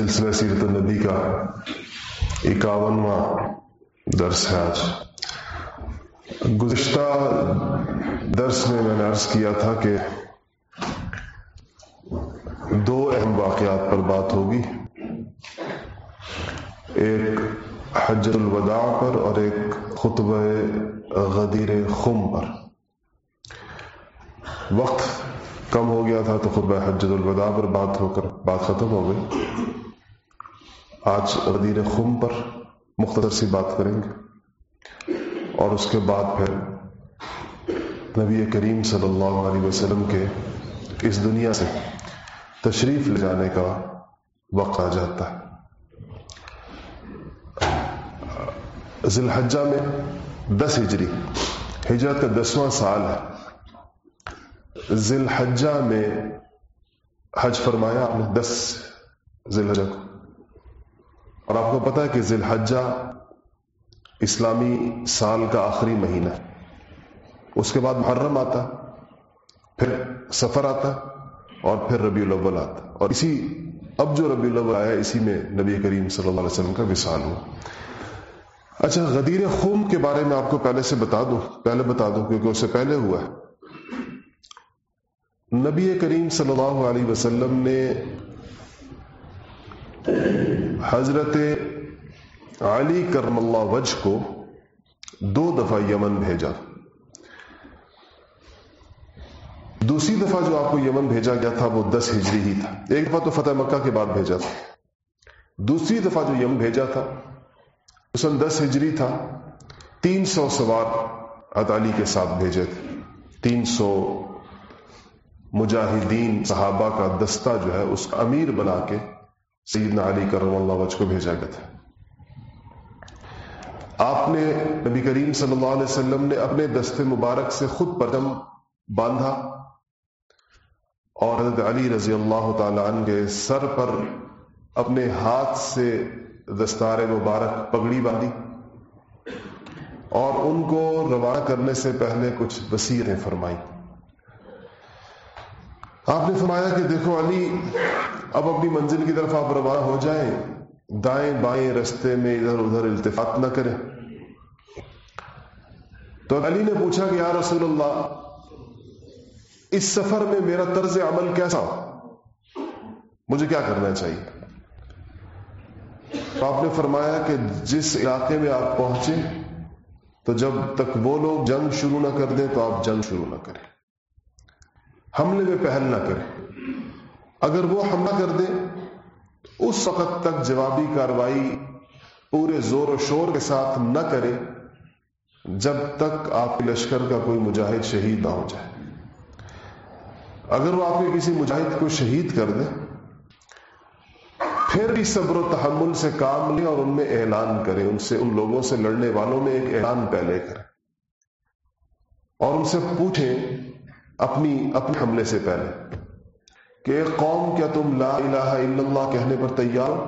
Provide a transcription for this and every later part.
سلسلہ سیرت النبی کا اکاونواں درس ہے آج۔ گزشتہ درس میں میں نے عرض کیا تھا کہ دو اہم واقعات پر بات ہوگی۔ ایک حجر الوداع پر اور ایک خطبہ غدیر خم پر۔ وقت کم ہو گیا تھا تو خطبہ حجر الوداع پر بات ہو کر بات ختم ہو گئی۔ آج غدیر خم پر مختصر سی بات کریں گے۔ اور اس کے بعد پھر نبی کریم صلی اللہ علیہ وسلم کے اس دنیا سے تشریف لے جانے کا وقت آ جاتا ہے۔ ذی الحجہ میں دس ہجری، ہجرت کا دسواں سال ہے۔ ذی الحجہ میں حج فرمایا آپ نے دس ذی الحجہ کو۔ اور آپ کو پتا ہے کہ ذی الحجہ اسلامی سال کا آخری مہینہ اس کے بعد محرم آتا، پھر سفر آتا اور پھر ربیع الاول آتا۔ اور اسی، اب جو ربیع الاول آیا، اسی میں نبی کریم صلی اللہ علیہ وسلم کا وصال ہوا۔ اچھا غدیر خون کے بارے میں آپ کو پہلے سے بتا دوں، پہلے بتا دوں، کیونکہ اس سے پہلے ہوا ہے۔ نبی کریم صلی اللہ علیہ وسلم نے حضرت علی کرم اللہ وجہ کو دو دفعہ یمن بھیجا۔ دوسری دفعہ جو آپ کو یمن بھیجا گیا تھا وہ دس ہجری ہی تھا۔ ایک دفعہ تو فتح مکہ کے بعد بھیجا تھا۔ دوسری دفعہ جو یمن بھیجا تھا، اس میں دس ہجری تھا۔ تین سو سوار ادالی کے ساتھ بھیجے تھے۔ تین سو مجاہدین، صحابہ کا دستہ جو ہے اس امیر بنا کے سیدنا علی کرم اللہ وجہ کو بھیجا گیا تھا۔ آپ نے نبی کریم صلی اللہ علیہ وسلم نے اپنے دستے مبارک سے خود پدم باندھا اور حضرت علی رضی اللہ تعالی عنہ کے سر پر اپنے ہاتھ سے دستار مبارک پگڑی باندھی اور ان کو روانہ کرنے سے پہلے کچھ وسیعتیں فرمائی آپ نے فرمایا کہ دیکھو علی، اب اپنی منزل کی طرف آپ روانہ ہو جائیں، دائیں بائیں رستے میں ادھر ادھر التفات نہ کریں۔ تو علی نے پوچھا کہ یا رسول اللہ، اس سفر میں میرا طرز عمل کیسا؟ مجھے کیا کرنا چاہیے؟ تو آپ نے فرمایا کہ جس علاقے میں آپ پہنچے تو جب تک وہ لوگ جنگ شروع نہ کر دیں، تو آپ جنگ شروع نہ کریں۔ حملے میں پہل نہ کریں اگر وہ حملہ کر دیں اس وقت تک جوابی کاروائی پورے زور و شور کے ساتھ نہ کرے جب تک آپ کے لشکر کا کوئی مجاہد شہید نہ ہو جائے۔ اگر وہ آپ کے کسی مجاہد کو شہید کر دے، پھر بھی صبر و تحمل سے کام لیں اور ان میں اعلان کریں ان سے، ان لوگوں سے لڑنے والوں میں ایک اعلان پہلے کریں اور ان سے پوچھیں اپنی اپنے حملے سے پہلے کہ قوم کیا تم لا الہ الا اللہ کہنے پر تیار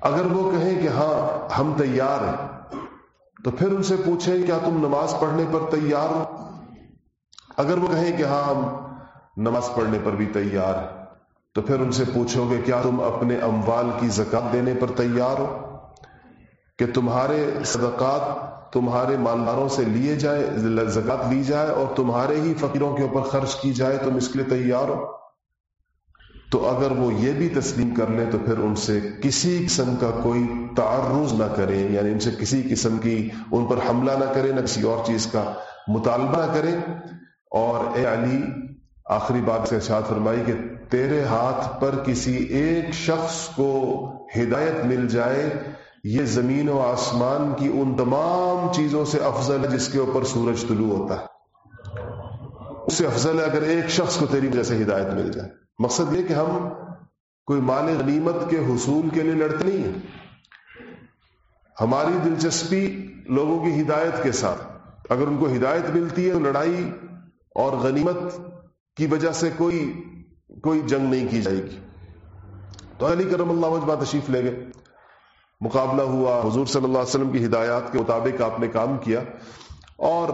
اگر وہ کہیں کہ ہاں ہم تیار ہیں، تو پھر ان سے پوچھیں کیا تم نماز پڑھنے پر تیار ہو؟ اگر وہ کہیں کہ ہاں ہم نماز پڑھنے پر بھی تیار ہیں، تو پھر ان سے پوچھو گے کیا تم اپنے اموال کی زکات دینے پر تیار ہو؟ کہ تمہارے صدقات تمہارے مالداروں سے لیے جائے زکات لی جائے اور تمہارے ہی فقیروں کے اوپر خرچ کی جائے، تم اس کے لیے تیار ہو؟ تو اگر وہ یہ بھی تسلیم کر لیں تو پھر ان سے کسی قسم کا کوئی تعرض نہ کریں یعنی ان سے کسی قسم کی ان پر حملہ نہ کریں، نہ کسی اور چیز کا مطالبہ نہ کریں۔ اور اے علی، آخری بات سے ارشاد فرمائی کہ تیرے ہاتھ پر کسی ایک شخص کو ہدایت مل جائے یہ زمین و آسمان کی ان تمام چیزوں سے افضل ہے جس کے اوپر سورج طلوع ہوتا ہے۔ اس سے افضل ہے اگر ایک شخص کو تیری وجہ سے ہدایت مل جائے۔ مقصد یہ کہ ہم کوئی مال غنیمت کے حصول کے لیے لڑتے نہیں ہیں۔ ہماری دلچسپی لوگوں کی ہدایت کے ساتھ۔ اگر ان کو ہدایت ملتی ہے تو لڑائی اور غنیمت کی وجہ سے کوئی کوئی جنگ نہیں کی جائے گی۔ تو علی کرم اللہ وجبہ تشریف لے گئے۔ مقابلہ ہوا، حضور صلی اللہ علیہ وسلم کی ہدایات کے مطابق آپ نے کام کیا اور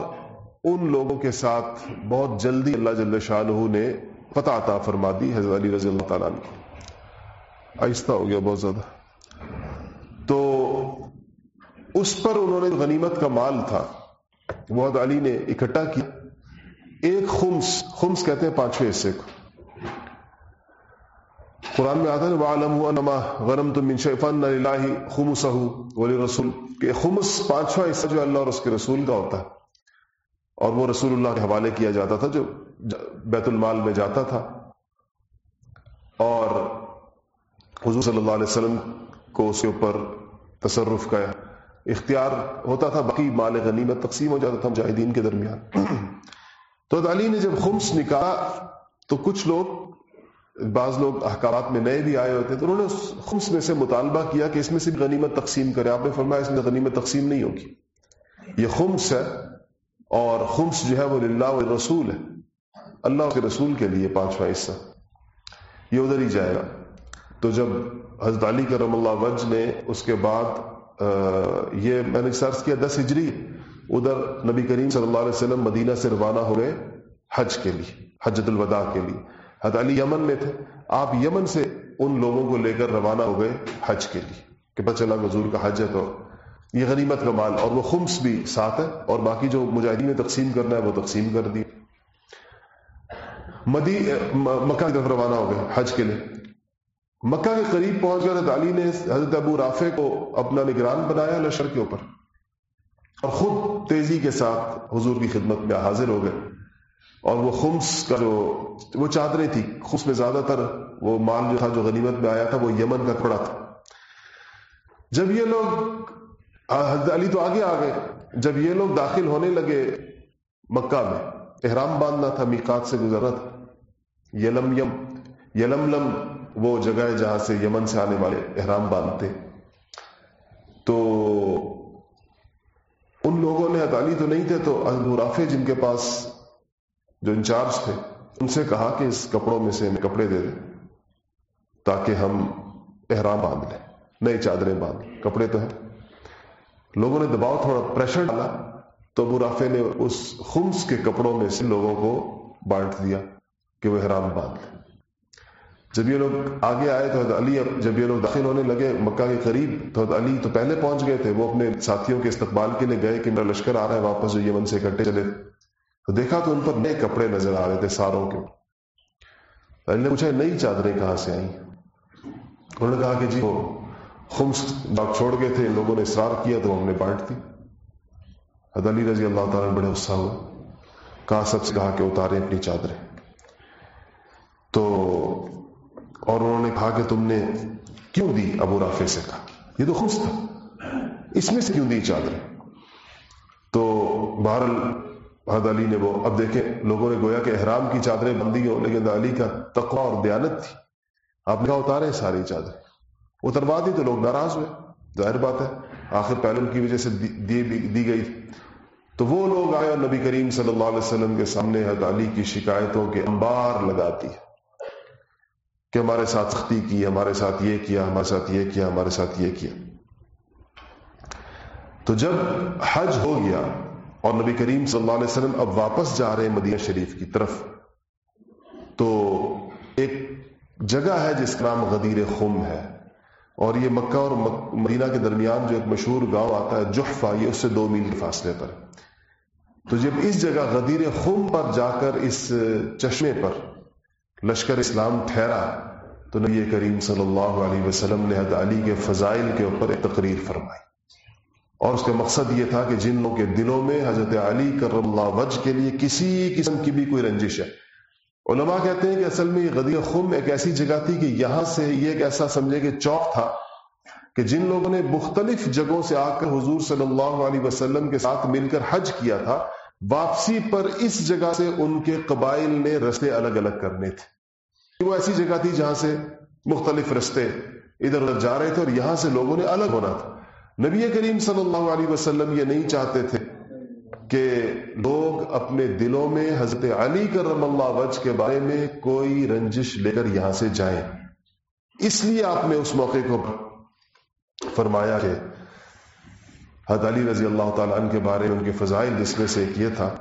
ان لوگوں کے ساتھ بہت جلدی اللہ جل شاہ نے فتح عطا فرما دی، حضرت علی رضی اللہ تعالیٰ آہستہ ہو گیا بہت زیادہ۔ تو اس پر انہوں نے غنیمت کا مال تھا بہت علی نے اکٹھا کیا۔ ایک خمس خمس کہتے ہیں پانچویں حصے کو۔ قرآن میں آتا ہے وعلم ہوا نما غرم تم شیفن اللہ خمس ولی رسول کہ خمس، پانچواں حصہ جو اللہ اور اس کے رسول کا ہوتا ہے۔ اور وہ رسول اللہ کے حوالے کیا جاتا تھا، جو بیت المال میں جاتا تھا۔ اور حضور صلی اللہ علیہ وسلم کو اس کے اوپر تصرف کا اختیار ہوتا تھا، باقی مال غنیمت تقسیم ہو جاتا تھا مجاہدین کے درمیان۔ تو علی نے جب خمس نکالا، تو کچھ لوگ بعض لوگ احکامات میں نئے بھی آئے ہوتے تو انہوں نے خمس میں سے مطالبہ کیا کہ اس میں سے غنیمت تقسیم کرے آپ نے فرمایا اس میں غنیمت تقسیم نہیں ہوگی۔ یہ خمس ہے اور خمس جو ہے وہ اللہ رسول ہے۔ اللہ کے رسول کے لیے پانچواں حصہ۔ یہ ادھر ہی جائے گا۔ تو جب حضرت علی کرم اللہ وج نے اس کے بعد یہ میں نے سرچ کیا، دس ہجری، ادھر نبی کریم صلی اللہ علیہ وسلم مدینہ سے روانہ ہو گئے حج کے لیے حجت الوداع کے لیے۔ حضرت علی یمن میں تھے۔ آپ یمن سے ان لوگوں کو لے کر روانہ ہو گئے حج کے لیے کہ پتہ چلا حضور کا حج ہے تو یہ غنیمت کا مال اور وہ خمس بھی ساتھ ہے اور باقی جو مجاہدین میں تقسیم کرنا ہے وہ تقسیم کر دی۔ مدی، مکہ کی طرف روانہ ہو گئے حج کے لیے۔ مکہ کے قریب پہنچ کر حضرت علی نے حضرت ابو رافع کو اپنا نگران بنایا لشکر کے اوپر اور خود تیزی کے ساتھ حضور کی خدمت میں حاضر ہو گئے۔ اور وہ خمس کا جو وہ چادریں تھی خمس میں زیادہ تر وہ مال جو تھا، جو غنیمت میں آیا تھا، وہ یمن کا کپڑا تھا۔ جب یہ لوگ حضرت علی تو آگے آ گئے۔ جب یہ لوگ داخل ہونے لگے مکہ میں، احرام باندھنا تھا، میقات سے گزرا تھا۔ یلم یم یلم لم وہ جگہ ہے جہاں سے یمن سے آنے والے احرام باندھتے۔ تو ان لوگوں نے اطالی تو نہیں تھے، تو رافع جن کے پاس جو انچارج تھے، ان سے کہا کہ اس کپڑوں میں سے ہمیں کپڑے دے دیں تاکہ ہم احرام باندھ لیں نئے چادریں باندھ کپڑے تو ہیں۔ لوگوں نے دباؤ، تھوڑا پریشر ڈالا، تو ابو رافع نے اس خمس کے کپڑوں میں سے لوگوں کو بانٹ دیا کہ وہ حرام باندھ لیں۔ جب یہ لوگ آگے آئے، تو علی جب یہ لوگ داخل ہونے لگے مکہ کے قریب، تو علی تو پہلے پہنچ گئے تھے۔ وہ اپنے ساتھیوں کے استقبال کے لیے گئے کہ میرا لشکر آ رہا ہے، واپس جو یمن سے اکٹھے چلے۔ تو دیکھا تو ان پر نئے کپڑے نظر آ رہے تھے ساروں کے۔ علی نے پوچھا نئی چادریں کہاں سے آئیں؟ انہوں نے کہا کہ جی وہ خمس جب چھوڑ گئے تھے لوگوں نے اصرار کیا تو ہم نے بانٹ دی۔ حد علی رضی اللہ تعالیٰ بڑے غصہ ہوا کہا، سب سے کہا کہ اتارے اپنی چادریں۔ تو اور انہوں نے کہا کہ تم نے کیوں دی؟ ابو رافع سے کہا۔ یہ تو خمس تھا۔ اس میں سے کیوں دی چادریں؟ تو بہرل حد علی نے وہ اب دیکھیں لوگوں نے گویا کہ احرام کی چادریں بندی ہو لیکن علی کا تقوی اور دیانت تھی۔ آپ نے کہا اتارے ساری چادریں۔ اتروا دی تو لوگ ناراض ہوئے۔ ظاہر بات ہے آخر پہلے کی وجہ سے دی, دی گئی۔ تو وہ لوگ آئے اور نبی کریم صلی اللہ علیہ وسلم کے سامنے حد علی کی شکایتوں کے انبار لگاتی ہے کہ ہمارے ساتھ سختی کی ہمارے ساتھ یہ کیا ہمارے ساتھ یہ کیا ہمارے ساتھ یہ کیا۔ تو جب حج ہو گیا اور نبی کریم صلی اللہ علیہ وسلم اب واپس جا رہے ہیں مدینہ شریف کی طرف۔ تو ایک جگہ ہے جس کا نام غدیر خم ہے۔ اور یہ مکہ اور مدینہ کے درمیان جو ایک مشہور گاؤں آتا ہے جحفہ، یہ اس سے دو میل کے فاصلے پر۔ تو جب اس جگہ غدیر خم پر جا کر اس چشمے پر لشکر اسلام ٹھہرا، تو نبی کریم صلی اللہ علیہ وسلم نے حد علی کے فضائل کے اوپر ایک تقریر فرمائی۔ اور اس کا مقصد یہ تھا کہ جن لوگوں کے دلوں میں حضرت علی کرم اللہ وج کے لیے کسی قسم کی بھی کوئی رنجش ہے۔ علماء کہتے ہیں کہ اصل میں یہ غدیر خم ایک ایسی جگہ تھی کہ یہاں سے یہ ایک ایسا سمجھے کہ چوک تھا کہ جن لوگوں نے مختلف جگہوں سے آ کر حضور صلی اللہ علیہ وسلم کے ساتھ مل کر حج کیا تھا، واپسی پر اس جگہ سے ان کے قبائل نے رستے الگ الگ کرنے تھے۔ وہ ایسی جگہ تھی جہاں سے مختلف رستے ادھر ادھر جا رہے تھے اور یہاں سے لوگوں نے الگ ہونا تھا۔ نبی کریم صلی اللہ علیہ وسلم یہ نہیں چاہتے تھے کہ لوگ اپنے دلوں میں حضرت علی کرم اللہ وج کے بارے میں کوئی رنجش لے کر یہاں سے جائیں۔ اس لیے آپ نے اس موقع کو فرمایا کہ حضرت علی رضی اللہ تعالیٰ عنہ کے بارے میں ان کے فضائل جس میں سے ایک یہ تھا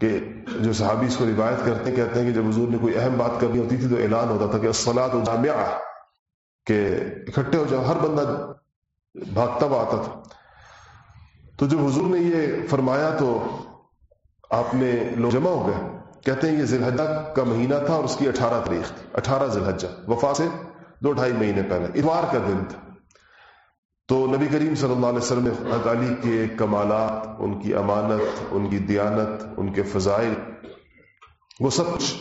کہ جو صحابی اس کو روایت کرتے کہتے ہیں کہ جب حضور نے کوئی اہم بات کرنی ہوتی تھی تو اعلان ہوتا تھا کہ اسفلاد و جامعہ کہ اکٹھے ہو جاؤ، ہر بندہ بھاگتا ہوا آتا تھا۔ تو جب حضور نے یہ فرمایا تو آپ نے لوگ جمع ہو گئے۔ کہتے ہیں یہ ذلحجہ کا مہینہ تھا اور اس کی اٹھارہ تاریخ تھی۔ اٹھارہ ذلحجہ وفا سے دو ڈھائی مہینے پہلے۔ اتوار کا دن تھا۔ تو نبی کریم صلی اللہ علیہ وسلم نے علی کے کمالات، ان کی امانت، ان کی دیانت، ان کے فضائل، وہ سب کچھ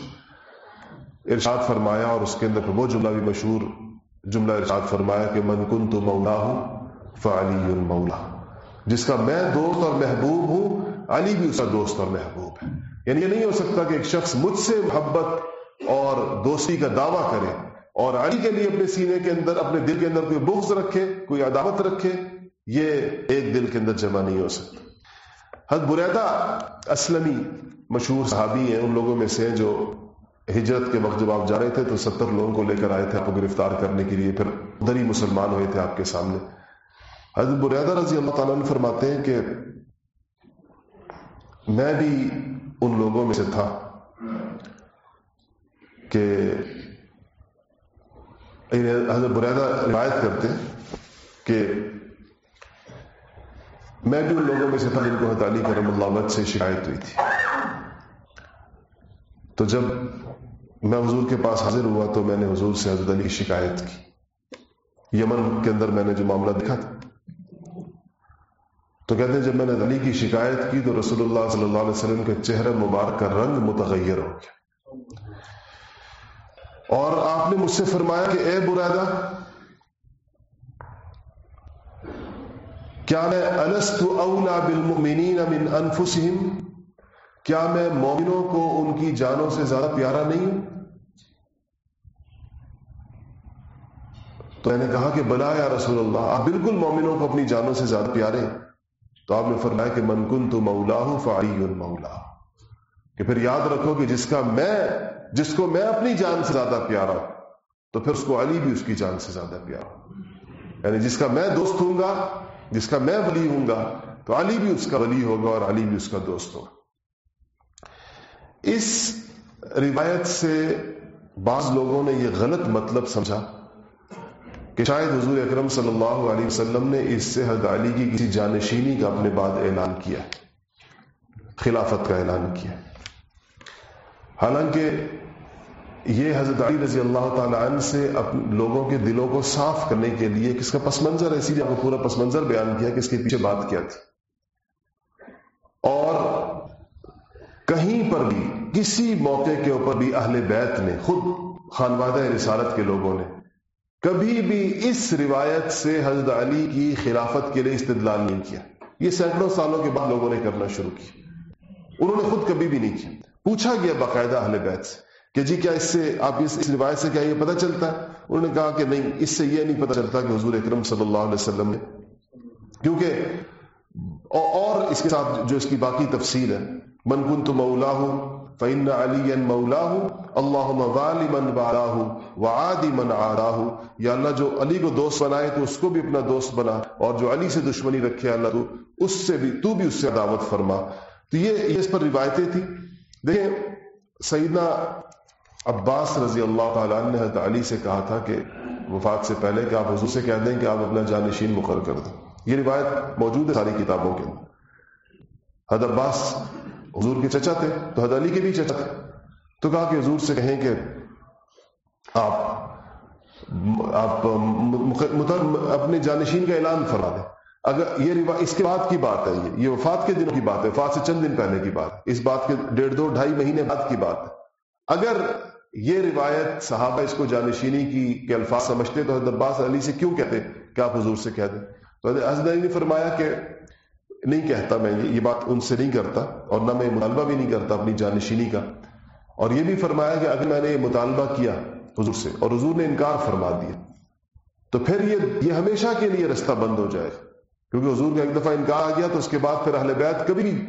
ارشاد فرمایا اور اس کے اندر وہ جملہ بھی مشہور جملہ ارشاد فرمایا کہ من کن تو مولا ہوں فعلی المولا جس کا میں دوست اور محبوب ہوں، علی بھی اس کا دوست اور محبوب ہے۔ یعنی یہ نہیں ہو سکتا کہ ایک شخص مجھ سے محبت اور دوستی کا دعویٰ کرے اور علی کے لیے اپنے سینے کے اندر، اپنے دل کے اندر کوئی بغض رکھے، کوئی عداوت رکھے، یہ ایک دل کے اندر جمع نہیں ہو سکتا۔ حد بریدہ اسلمی مشہور صحابی ہیں، ان لوگوں میں سے جو ہجرت کے وقت جب آپ جا رہے تھے تو ستر لوگوں کو لے کر آئے تھے آپ کو گرفتار کرنے کے لیے، پھر ادھر ہی مسلمان ہوئے تھے آپ کے سامنے۔ حضرت بریدہ رضی اللہ تعالیٰ نے فرماتے ہیں کہ میں بھی ان لوگوں میں سے تھا کہ یعنی حضرت بریدہ روایت کرتے کہ میں بھی ان لوگوں میں سے تھا جن کو حضرت علی کرم اللہ وجہ سے شکایت ہوئی تھی۔ تو جب میں حضور کے پاس حاضر ہوا تو میں نے حضور سے حضرت علی کی شکایت کی۔ یمن کے اندر میں نے جو معاملہ دیکھا تھا۔ تو کہتے ہیں جب میں نے علی کی شکایت کی تو رسول اللہ صلی اللہ علیہ وسلم کے چہرے مبارک کا رنگ متغیر ہو گیا۔ اور آپ نے مجھ سے فرمایا کہ اے برادہ، کیا میں الست اولا بالمؤمنین من انفسهم کیا میں مومنوں کو ان کی جانوں سے زیادہ پیارا نہیں ہوں؟ تو میں نے کہا کہ بلا یا رسول اللہ، آپ بالکل مومنوں کو اپنی جانوں سے زیادہ پیارے ہیں۔ تو آپ نے فرمایا کہ منکن تو مولا ہوں فعی المولا کہ پھر یاد رکھو کہ جس کا میں، جس کو میں اپنی جان سے زیادہ پیارا ہوں، تو پھر اس کو علی بھی اس کی جان سے زیادہ پیارا یعنی جس کا میں دوست ہوں گا، جس کا میں ولی ہوں گا، تو علی بھی اس کا ولی ہوگا اور علی بھی اس کا دوست ہوگا۔ اس روایت سے بعض لوگوں نے یہ غلط مطلب سمجھا۔ کہ شاید حضور اکرم صلی اللہ علیہ وسلم نے اس سے حضرت علی کی کسی جانشینی کا اپنے بعد اعلان کیا، خلافت کا اعلان کیا۔ حالانکہ یہ حضرت علی رضی اللہ تعالی عنہ سے لوگوں کے دلوں کو صاف کرنے کے لیے کس کا پس منظر ہے؟ اسی لیے آپ کو پورا پس منظر بیان کیا کہ اس کے پیچھے بات کیا تھی۔ اور کہیں پر بھی، کسی موقع کے اوپر بھی اہل بیت نے، خود خانوادہ رسالت کے لوگوں نے کبھی بھی اس روایت سے حضرت علی کی خلافت کے لیے استدلال نہیں کیا۔ یہ سینکڑوں سالوں کے بعد لوگوں نے کرنا شروع کیا۔ انہوں نے خود کبھی بھی نہیں کیا۔ پوچھا گیا باقاعدہ اہل بیت سے کہ جی کیا اس سے آپ اس اس روایت سے کیا یہ پتہ چلتا؟ ہے انہوں نے کہا کہ نہیں، اس سے یہ نہیں پتہ چلتا کہ حضور اکرم صلی اللہ علیہ وسلم نے کیونکہ اور اس کے ساتھ جو اس کی باقی تفصیل ہے، من کن تو مولا ہوں فعن علی مولا اللہ من والا وعادی من آراہ یا اللہ جو علی کو دوست بنائے تو اس کو بھی اپنا دوست بنا، اور جو علی سے دشمنی رکھے اللہ تو اس سے بھی، تو بھی اس سے دعوت فرما۔ تو یہ اس پر روایتیں تھی دیکھیں، سیدنا عباس رضی اللہ تعالیٰ نے حضرت علی سے کہا تھا کہ وفات سے پہلے کہ آپ حضور سے کہہ دیں کہ آپ اپنا جانشین مقرر کر دیں۔ یہ روایت موجود ہے ساری کتابوں کے اندر۔ حضرت عباس حضور کے چچا تھے، تو حضرت علی کے بھی چچا تھے۔ تو کہا کہ حضور سے کہیں کہ آپ آپ اپنے جانشین کا اعلان فرما دیں۔ اگر یہ اس کے بعد کی بات ہے یہ یہ وفات کے دنوں کی بات ہے، وفات سے چند دن پہلے کی بات اس بات کے ڈیڑھ دو، ڈھائی مہینے بعد کی بات ہے۔ اگر یہ روایت صحابہ اس کو جانشینی کی، کے الفاظ سمجھتے تو حضرت عباس علی سے کیوں کہتے؟ کہ آپ حضور سے کہہ دیں۔ تو حضرت علی نے فرمایا کہ نہیں کہتا میں، یہ بات ان سے نہیں کرتا اور نہ میں مطالبہ بھی نہیں کرتا اپنی جانشینی کا۔ اور یہ بھی فرمایا کہ اگر میں نے یہ مطالبہ کیا حضور سے اور حضور نے انکار فرما دیا، تو پھر یہ یہ ہمیشہ کے لیے رستہ بند ہو جائے۔ کیونکہ حضور کا ایک دفعہ انکار آ گیا تو اس کے بعد پھر اہل بیت کبھی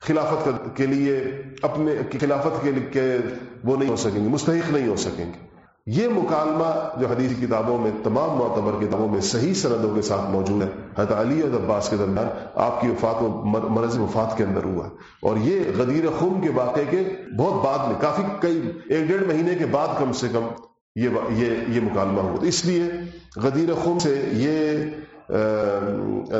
خلافت کے لیے اپنے، خلافت کے لیے وہ نہیں ہو سکیں گے، مستحق نہیں ہو سکیں گے۔ یہ مکالمہ جو حدیث کتابوں میں، تمام معتبر کتابوں میں صحیح سندوں کے ساتھ موجود ہے۔ حضرت علی اور عباس کے درمیان آپ کی وفات و مرض وفات کے اندر ہوا۔ اور یہ غدیر خم کے واقعے کے بہت بعد میں، کافی کئی ایک ڈیڑھ مہینے کے بعد کم سے کم یہ یہ یہ مکالمہ ہوا۔ اس لیے غدیر خم سے یہ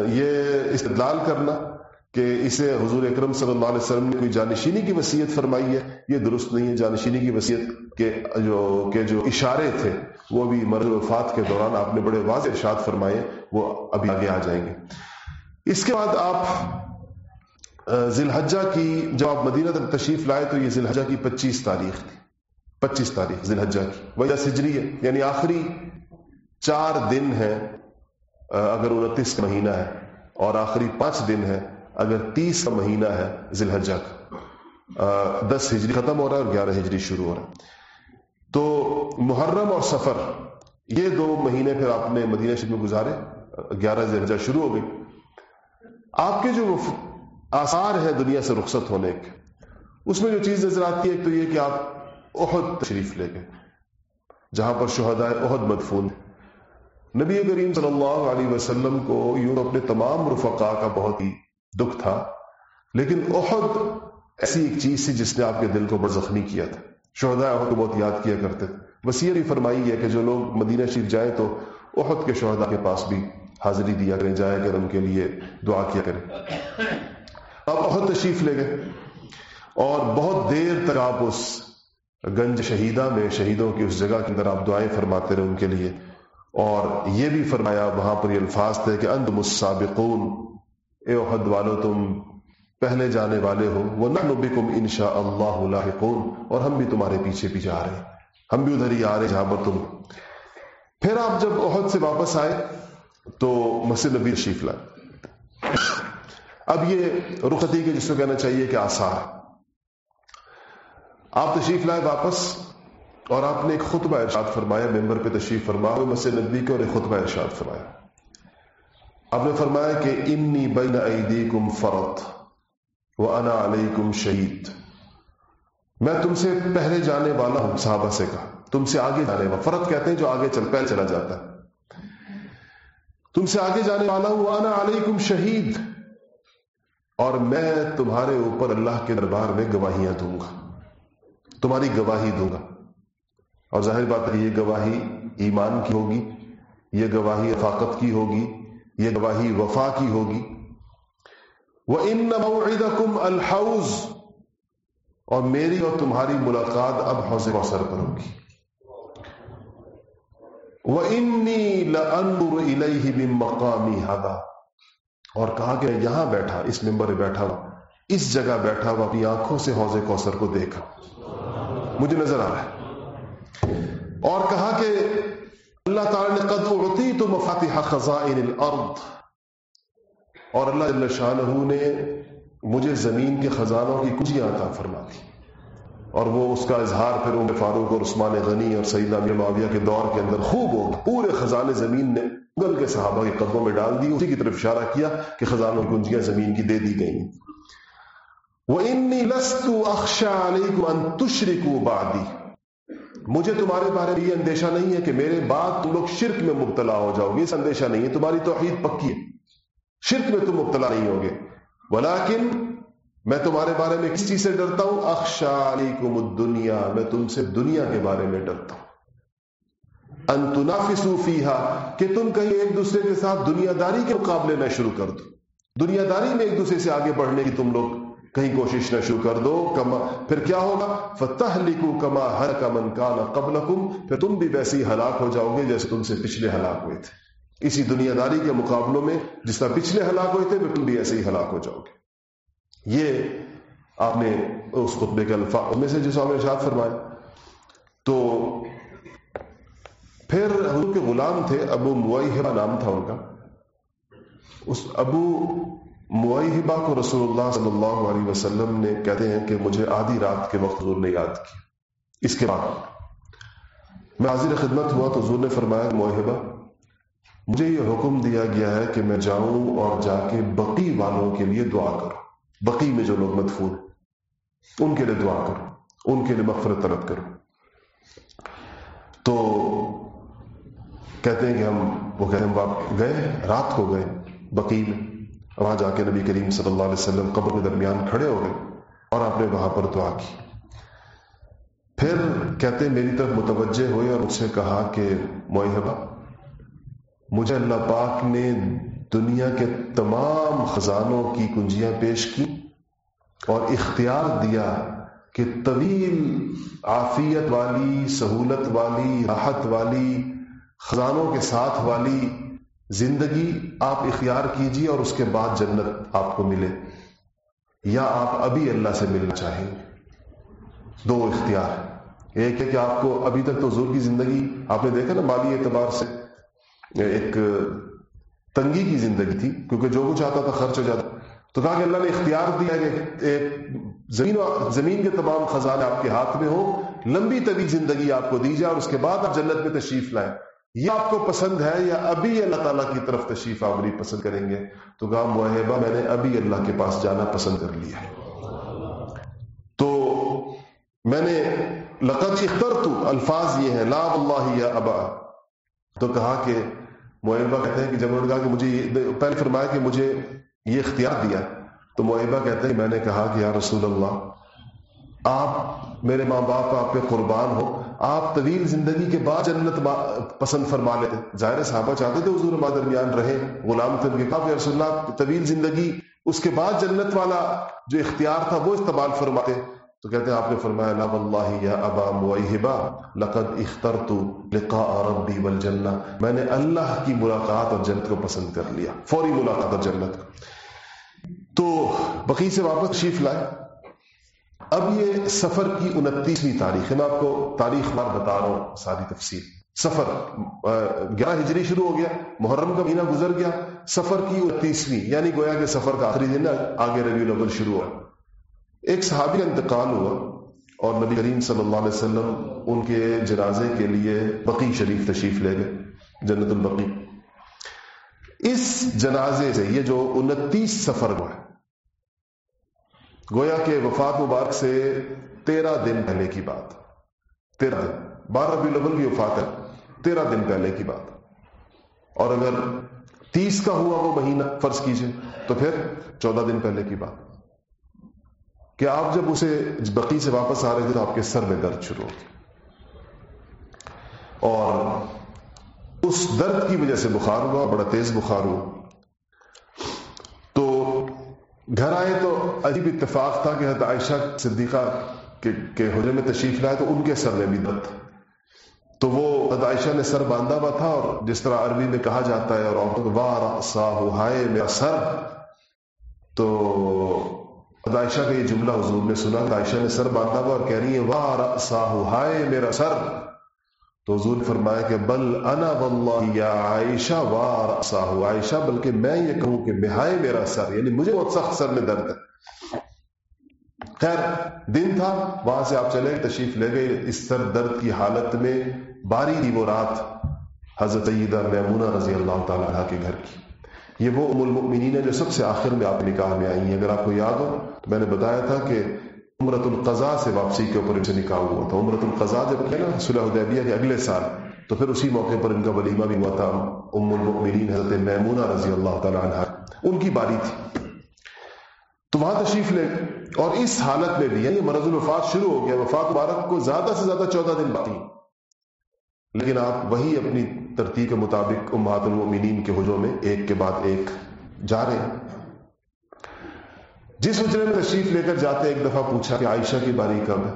یہ استدلال کرنا کہ اسے حضور اکرم صلی اللہ علیہ وسلم نے کوئی جانشینی کی وصیت فرمائی ہے؟ یہ درست نہیں ہے۔ جانشینی کی وصیت کے جو کہ جو اشارے تھے، وہ بھی مرد وفات کے دوران آپ نے بڑے واضح ارشاد فرمائے وہ ابھی آگے آ جائیں گے۔ اس کے بعد آپ ذی الحجہ کی جب آپ مدینہ تک تشریف لائے تو یہ ذی الحجہ کی پچیس تاریخ تھی۔ پچیس تاریخ ذی الحجہ کی وجہ سجری ہے۔ یعنی آخری چار دن ہے اگر انتیس مہینہ ہے اور آخری پانچ دن ہے اگر تیس کا مہینہ ہے ذی الحجہ کا دس ہجری ختم ہو رہا ہے اور گیارہ ہجری شروع ہو رہا ہے۔ تو محرم اور سفر، یہ دو مہینے پھر آپ نے مدینہ شریف میں گزارے، گیارہ ذی شروع ہو گئی۔ آپ کے جو آثار ہیں دنیا سے رخصت ہونے کے، اس میں جو چیز نظر آتی ہے تو یہ کہ آپ عہد تشریف لے گئے، جہاں پر شہدائے عہد مدفون نبی کریم صلی اللہ علیہ وسلم کو یوں اپنے تمام رفقا کا بہت ہی دکھ تھا۔ لیکن عہد ایسی ایک چیز تھی جس نے آپ کے دل کو بڑا زخمی کیا تھا۔ شہدا عہد کو بہت یاد کیا کرتے وسیع بھی فرمائی ہے کہ جو لوگ مدینہ شریف جائیں تو عہد کے شہدا کے پاس بھی حاضری دیا کریں، جائے کر ان کے لیے دعا کیا کریں۔ آپ عہد تشریف لے گئے۔ اور بہت دیر تک آپ اس گنج شہیدہ میں شہیدوں کی اس جگہ کے اندر آپ دعائیں فرماتے رہے ان کے لیے۔ اور یہ بھی فرمایا، وہاں پر یہ الفاظ تھے کہ اند مسابقون اے عہد والو تم پہلے جانے والے ہو وہ نہ بکم ان شاء اللہ اور ہم بھی تمہارے پیچھے پیچھے آ رہے ہیں۔ ہم بھی ادھر ہی آ رہے جہاں پر تم۔ پھر آپ جب عہد سے واپس آئے، تو مسجد نبی شیف لائے۔ اب یہ رختی کے جس کو کہنا چاہیے کہ آسار آپ تشریف لائے واپس، اور آپ نے ایک خطبہ ارشاد فرمایا، ممبر پہ تشریف فرما ہوئے مسجد نبی کے اور ایک خطبہ ارشاد فرمایا۔ آپ نے فرمایا کہ انی بین ایدیکم فرط وہ انا علیکم شہید۔ میں تم سے پہلے جانے والا ہوں، صحابہ سے کہا۔ تم سے آگے جانے والا۔ فرق کہتے ہیں جو آگے چل، پہلے چلا جاتا ہے۔ تم سے آگے جانے والا ہوں، انا علیکم شہید۔ اور میں تمہارے اوپر اللہ کے دربار میں گواہیاں دوں گا۔ تمہاری گواہی دوں گا۔ اور ظاہر بات ہے، یہ گواہی ایمان کی ہوگی، یہ گواہی افاقت کی ہوگی۔ یہ گواہی وفا کی ہوگی۔ وہ ان موعدکم الحوز۔ اور میری اور تمہاری ملاقات اب حوض کوثر پر ہوگی۔ وہ انی من مقامی ہدا اور کہا کہ یہاں بیٹھا، اس ممبر بیٹھا ہوا، اس جگہ بیٹھا ہوا، اپنی آنکھوں سے حوض کوثر کو دیکھا۔ مجھے نظر آ رہا ہے۔ اور کہا کہ اللہ تعالی نے قد اعطی تو مفاتح خزائن الارض۔ اور اللہ جل شاہ نے مجھے زمین کے خزانوں کی کچھ عطا فرما دی۔ اور وہ اس کا اظہار پھر عمر فاروق اور عثمان غنی اور سعید امیر معاویہ کے دور کے اندر خوب ہو۔ پورے خزانے زمین نے مغل کے صحابہ کے قدموں میں ڈال دی۔ اسی کی طرف اشارہ کیا کہ خزانوں کی کنجیاں زمین کی دے دی گئی وہ انی لست اخشا علیکم ان تشرکوا بعدی مجھے تمہارے بارے میں یہ اندیشہ نہیں ہے کہ میرے بعد تم لوگ شرک میں مبتلا ہو جاؤ گے، اس اندیشہ نہیں ہے۔ تمہاری توحید پکی ہے۔ شرک میں تم مبتلا نہیں ہوگے۔ ولیکن میں تمہارے بارے میں کس چیز سے ڈرتا ہوں؟ اخشا علیکم الدنیا۔ میں تم سے دنیا کے بارے میں ڈرتا ہوں۔ انتنافسو فیہا، کہ تم کہیں ایک دوسرے کے ساتھ دنیا داری کے مقابلے نہ شروع کر دو۔ دنیا داری میں ایک دوسرے سے آگے بڑھنے کی تم لوگ کہیں کوشش نہ شروع کر دو، کما پھر کیا ہوگا؟ فتح لکھو کما ہر کا من کا نہ پھر تم بھی ویسے ہی ہلاک ہو جاؤ گے جیسے تم سے پچھلے ہلاک ہوئے تھے۔ اسی دنیا داری کے مقابلوں میں جس طرح پچھلے ہلاک ہوئے تھے تم بھی ایسے ہی ہلاک ہو جاؤ گے۔ یہ آپ نے اس خطبے کے الفاظ میں سے جس نے ارشاد فرمایا تو پھر حضور کے غلام تھے، ابو معیحبہ نام تھا ان کا۔ اس ابو معیحبہ کو رسول اللہ صلی اللہ علیہ وسلم نے کہتے ہیں کہ مجھے آدھی رات کے وقت حضور نے یاد کیا۔ اس کے بعد میں حاضر خدمت ہوا تو حضور نے فرمایا معیحبہ مجھے یہ حکم دیا گیا ہے کہ میں جاؤں اور جا کے بقی والوں کے لیے دعا کروں۔ بقی میں جو لوگ مدفون، ان کے لیے دعا کروں، ان کے لیے مغفرت طلب کروں۔ تو کہتے ہیں کہ ہم، وہ کہتے ہیں گئے، رات کو گئے بقی میں۔ وہاں جا کے نبی کریم صلی اللہ علیہ وسلم قبر کے درمیان کھڑے ہو گئے اور آپ نے وہاں پر دعا کی۔ پھر کہتے میری طرف متوجہ ہوئے اور اس سے کہا کہ معیبہ مجھے اللہ پاک نے دنیا کے تمام خزانوں کی کنجیاں پیش کی اور اختیار دیا کہ طویل عافیت والی، سہولت والی، راحت والی، خزانوں کے ساتھ والی زندگی آپ اختیار کیجیے اور اس کے بعد جنت آپ کو ملے۔ یا آپ ابھی اللہ سے ملنا چاہیں۔ دو اختیار۔ ایک ہے کہ آپ کو ابھی تک تو حضور کی زندگی، آپ نے دیکھا نا مالی اعتبار سے، ایک تنگی کی زندگی تھی، کیونکہ جو کچھ آتا تھا خرچ ہو جاتا۔ تو کہا کہ اللہ نے اختیار دیا کہ زمین زمین کے تمام خزانے آپ کے ہاتھ میں ہو لمبی طویل زندگی آپ کو دی جائے اور اس کے بعد آپ جنت میں تشریف لائیں۔ یہ آپ کو پسند ہے یا ابھی اللہ تعالیٰ کی طرف تشریف آوری پسند کریں گے، تو کہا معاہبہ میں نے ابھی اللہ کے پاس جانا پسند کر لیا تو میں نے لقد اختر تو الفاظ یہ ہیں، لا اللہ یا ابا۔ تو کہا کہ معاہبہ کہتے ہیں کہ جب انہوں نے کہا کہ مجھے پہلے فرمایا کہ مجھے یہ اختیار دیا، تو معیبہ کہتے ہیں میں نے کہا کہ یا رسول اللہ، آپ میرے ماں باپ آپ پہ قربان ہو آپ طویل زندگی کے بعد جنت پسند فرما لیتے۔ ظاہر صحابہ چاہتے تھے حضور ماں درمیان رہے، غلام تھے کہ کہا رسول اللہ، طویل زندگی، اس کے بعد جنت والا جو اختیار تھا وہ استعمال فرماتے۔ تو کہتے ہیں، آپ نے فرمایا، لا واللہ یا ابا موہبا لقد اخترت لقاء ربی والجنہ۔ میں نے اللہ کی ملاقات اور جنت کو پسند کر لیا، فوری ملاقات اور جنت کو۔ تو بقی سے واپس شیف لائے۔ اب یہ سفر کی انتیسویں تاریخ ہے۔ میں آپ کو تاریخ بار بتا رہا ہوں، ساری تفصیل۔ سفر گیارہ ہجری شروع ہو گیا، محرم کا مہینہ گزر گیا۔ سفر کی انتیسویں یعنی گویا کہ سفر کا آخری دن آگے ربی الاول شروع ہوا۔ ایک صحابی کا انتقال ہوا اور نبی کریم صلی اللہ علیہ وسلم ان کے جنازے کے لیے بقی شریف تشریف لے گئے، جنت البقی۔ اس جنازے سے یہ جو انتیس سفر ہوا ہے گویا کہ وفات مبارک سے تیرہ دن پہلے کی بات۔ تیرہ دن۔ بارہ ربی الاول کی وفات ہے۔ تیرہ دن پہلے کی بات۔ اور اگر تیس کا ہوا وہ مہینہ فرض کیجیے تو پھر چودہ دن پہلے کی بات۔ کہ آپ جب اسے بقی سے واپس آ رہے تھے تو آپ کے سر میں درد شروع ہو گیا۔ اور اس درد کی وجہ سے بخار ہوا، بڑا تیز بخار ہوا۔ گھر آئے تو عجیب اتفاق تھا کہ حضرت عائشہ صدیقہ کے حجرے میں تشریف لائے تو ان کے سر میں بھی درد تھا۔ تو وہ حضرت عائشہ نے سر باندھا ہوا تھا اور جس طرح عربی میں کہا جاتا ہے اور عورتوں کو وار ساہ ہائے میرا سر تو حضرت عائشہ کا یہ جملہ حضور نے سنا۔ عائشہ نے سر باندھا ہوا اور کہہ رہی ہے وار ساہ ہائے میرا سر تو حضور فرمایا کہ بل انا واللہ یا عائشہ وار ساہو عائشہ، بلکہ میں یہ کہوں کہ بہائے میرا سر یعنی مجھے بہت سخت سر میں درد ہے۔ خیر، دن تھا، وہاں سے آپ چلے، تشریف لے گئے۔ اس سر درد کی حالت میں باری تھی وہ رات حضرت عیدہ میمونہ رضی اللہ تعالیٰ عنہ کے گھر کی۔ یہ وہ ام المؤمنین ہے جو سب سے آخر میں آپ نکاح میں آئی ہیں۔ اگر آپ کو یاد ہو، تو میں نے بتایا تھا کہ عمرت القضاء سے واپسی کے اوپر ان سے نکاح ہوا تھا. عمرت القضاء جبکہ نا، صلح حدیبیہ کے اگلے سال، تو پھر اسی موقع پر ان کا ولیمہ بھی ہوا تھا، ام المؤمنین حضرت میمونہ رضی اللہ تعالی عنہ. ان کی باری تھی. تو وہاں تشریف لے، اور اس حالت میں بھی یعنی مرض الوفات شروع ہو گیا، وفات مبارک کو زیادہ سے زیادہ چودہ دن باقی. لیکن آپ وہی اپنی ترتیب کے مطابق امہات المؤمنین کے حجوں میں ایک کے بعد ایک جا رہے ہیں. جس حجرے میں تشریف لے کر جاتے ایک دفعہ پوچھا کہ عائشہ کی باری کب ہے؟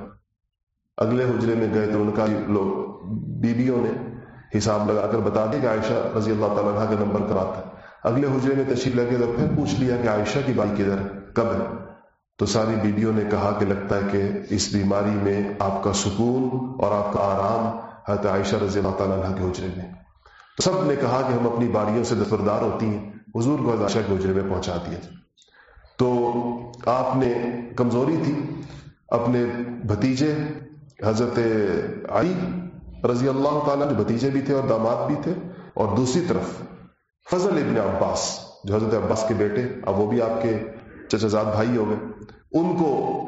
اگلے حجرے میں گئے تو ان کا لوگ بیویوں نے حساب لگا کر بتا دیا کہ عائشہ رضی اللہ تعالیٰ کا نمبر کراتا ہے۔ اگلے حجرے میں تشریف لے کے تو پھر پوچھ لیا کہ عائشہ کی باری کدھر کب ہے؟ تو ساری بیویوں نے کہا کہ لگتا ہے کہ اس بیماری میں آپ کا سکون اور آپ کا آرام حضرت عائشہ رضی اللہ تعالیٰ کے حجرے میں۔ تو سب نے کہا کہ ہم اپنی باریوں سے دفردار ہوتی ہیں۔ حضور کو عائشہ کے حجرے میں پہنچا دیا تو آپ نے کمزوری تھی۔ اپنے بھتیجے حضرت علی رضی اللہ تعالیٰ جو بھتیجے بھی تھے اور داماد بھی تھے۔ اور دوسری طرف فضل ابن عباس، جو حضرت عباس کے بیٹے، اب وہ بھی آپ کے چچزاد بھائی ہو گئے۔ ان کو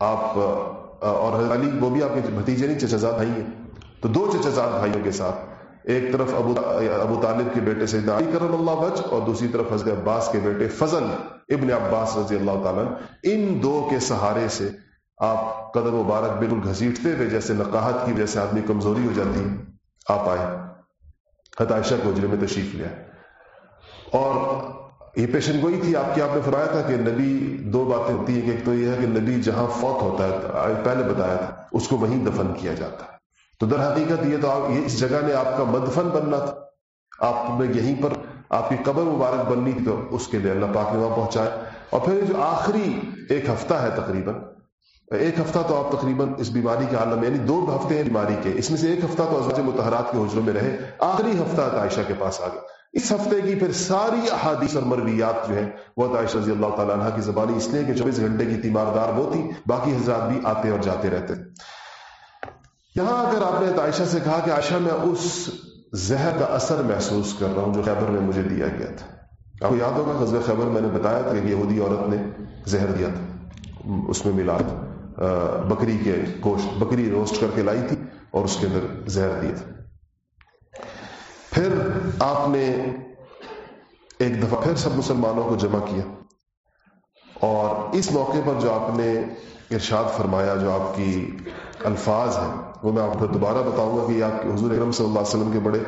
آپ، اور حضرت علی وہ بھی آپ کے بھتیجے نہیں چچزاد بھائی ہیں۔ تو دو چچزاد بھائیوں کے ساتھ، ایک طرف ابو ابو طالب کے بیٹے سے علی کرم اللہ بچ اور دوسری طرف حضرت عباس کے بیٹے فضل۔ ابن عباس رضی اللہ تعالیٰ ان دو کے سہارے سے آپ قدر مبارک بالکل گھسیٹتے ہوئے جیسے نقاہت کی وجہ سے آدمی کمزوری ہو جاتی، آپ آئے۔ حتائشہ کو اجرے میں تشریف لیا۔ اور یہ پیشن گوئی تھی، آپ کی آپ نے فرمایا تھا کہ نبی دو باتیں ہوتی ہیں کہ ایک تو یہ ہے کہ نبی جہاں فوت ہوتا ہے پہلے بتایا تھا، اس کو وہیں دفن کیا جاتا۔ ہے تو در حقیقت یہ تو آپ اس جگہ نے آپ کا مدفن بننا تھا۔ آپ نے یہیں پر آپ کی قبر مبارک بننی تھی تو اس کے لیے اللہ پاک نے وہاں پہنچایا اور پھر جو آخری ایک ہفتہ ہے تقریباً، ایک ہفتہ تو آپ تقریباً اس بیماری کے عالم میں یعنی دو ہفتے ہیں بیماری کے، اس میں سے ایک ہفتہ تو ازواج متحرات کے حجروں میں رہے، آخری ہفتہ عائشہ کے پاس آ گئے اس ہفتے کی پھر ساری احادیث اور مرویات جو ہیں، وہ عائشہ رضی اللہ تعالیٰ عنہ کی زبانی اس لیے کہ چوبیس گھنٹے کی تیماردار وہ تھی، باقی حضرات بھی آتے اور جاتے رہتے۔ یہاں اگر آپ نے عائشہ سے کہا کہ عائشہ میں اس زہر کا اثر محسوس کر رہا ہوں جو خیبر میں مجھے دیا گیا تھا۔ آپ کو یاد ہوگا غزل خیبر میں نے بتایا تھا کہ یہودی عورت نے زہر دیا تھا۔ اس میں ملا بکری کے گوشت، بکری روسٹ کر کے لائی تھی اور اس کے اندر زہر دیا تھا۔ پھر آپ نے ایک دفعہ پھر سب مسلمانوں کو جمع کیا۔ اور اس موقع پر جو آپ نے ارشاد فرمایا، جو آپ کی الفاظ ہیں۔ وہ میں آپ کو دوبارہ بتاؤں گا کہ یہ آپ کے حضور اکرم صلی اللہ علیہ وسلم کے بڑے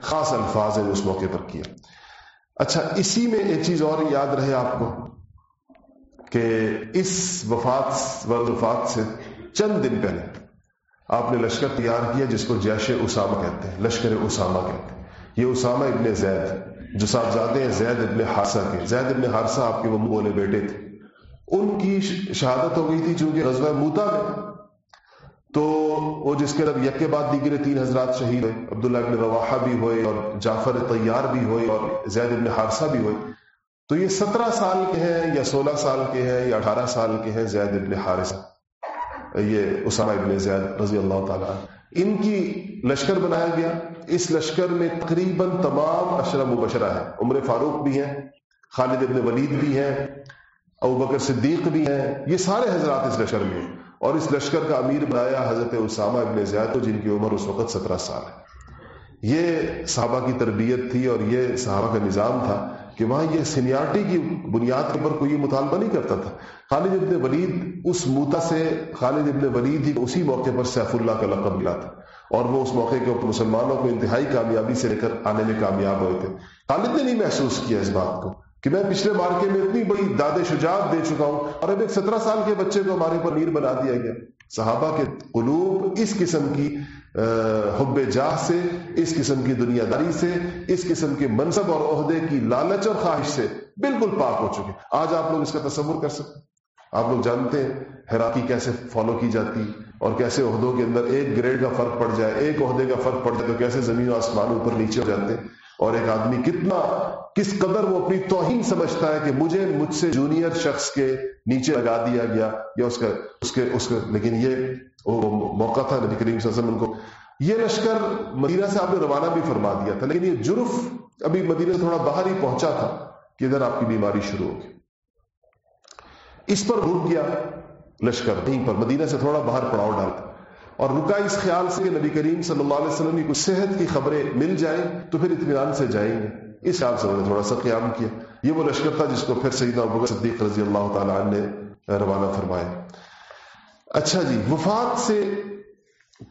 خاص الفاظ ہیں جو اس موقع پر کیا اچھا اسی میں ایک چیز اور یاد رہے آپ کو کہ اس وفات وفات سے چند دن پہلے آپ نے لشکر تیار کیا جس کو جیش اسامہ کہتے ہیں، لشکر اسامہ کہتے ہیں۔ یہ اسامہ ابن زید جو صاحبزادے ہیں زید ابن حارثہ کے، زید ابن حارثہ آپ کے وہ بولے بیٹے تھے۔ ان کی شہادت ہو گئی تھی چونکہ غزوہ موتا میں۔ تو وہ جس کے رب یک کے بعد دیگر تین حضرات شہید ہوئے، عبداللہ ابن رواحہ بھی ہوئے اور جعفر طیار بھی ہوئے اور زید ابن حارثہ بھی ہوئے۔ تو یہ سترہ سال کے ہیں یا سولہ سال کے ہیں یا اٹھارہ سال کے ہیں زید ابن حارثہ۔ یہ اسامہ ابن زید رضی اللہ تعالیٰ ان کی لشکر بنایا گیا۔ اس لشکر میں تقریباً تمام اشرم مبشرہ ہیں۔ عمر فاروق بھی ہیں، خالد ابن ولید بھی ہیں، ابو بکر صدیق بھی ہیں۔ یہ سارے حضرات اس لشکر میں ہیں۔ اور اس لشکر کا امیر بنایا حضرت اسامہ ابن زیاد جن کی عمر اس وقت سترہ سال ہے۔ یہ صحابہ کی تربیت تھی اور یہ صحابہ کا نظام تھا کہ وہاں یہ سینیارٹی کی بنیاد کے اوپر کوئی مطالبہ نہیں کرتا تھا۔ خالد ابن ولید اس موتا سے، خالد ابن ولید ہی اسی موقع پر سیف اللہ کا لقب ملا تھا اور وہ اس موقع کے اوپر مسلمانوں کو انتہائی کامیابی سے لے کر آنے میں کامیاب ہوئے تھے۔ خالد نے نہیں محسوس کیا اس بات کو۔ کہ میں پچھلے مارکے میں اتنی بڑی داد شجاعت دے چکا ہوں اور اب ایک سترہ سال کے بچے کو ہمارے پر میر بنا دیا گیا۔ صحابہ کے قلوب اس قسم کی حب جاہ سے، اس قسم کی دنیا داری سے، اس قسم کے منصب اور عہدے کی لالچ اور خواہش سے بالکل پاک ہو چکے۔ آج آپ لوگ اس کا تصور کر سکتے آپ لوگ جانتے ہیں حیراکی کیسے فالو کی جاتی اور کیسے عہدوں کے اندر ایک گریڈ کا فرق پڑ جائے، ایک عہدے کا فرق پڑ جائے تو کیسے زمین و آسمان اوپر نیچے ہو جاتے ہیں۔ اور ایک آدمی کتنا، کس قدر وہ اپنی توہین سمجھتا ہے کہ مجھے، مجھ سے جونیئر شخص کے نیچے لگا دیا گیا، یا اس کا، اس کے، اس کا، لیکن یہ، وہ موقع تھا نبی کریم صلی اللہ علیہ وسلم کو۔ یہ لشکر مدینہ سے آپ نے روانہ بھی فرما دیا تھا، لیکن یہ جرف ابھی مدینہ سے تھوڑا باہر ہی پہنچا تھا کہ ادھر آپ کی بیماری شروع ہو گئی۔ اس پر رک گیا لشکر نہیں پر مدینہ سے تھوڑا باہر پڑاؤ ڈالتا۔ اور رکا اس خیال سے کہ نبی کریم صلی اللہ علیہ وسلم کی کچھ صحت کی خبریں مل جائیں تو پھر اطمینان سے جائیں گے۔ اس خیال سے انہوں نے تھوڑا سا قیام کیا۔ یہ وہ لشکر تھا جس کو پھر سیدنا ابو صدیق رضی اللہ تعالی عنہ نے روانہ فرمایا۔ اچھا جی وفات سے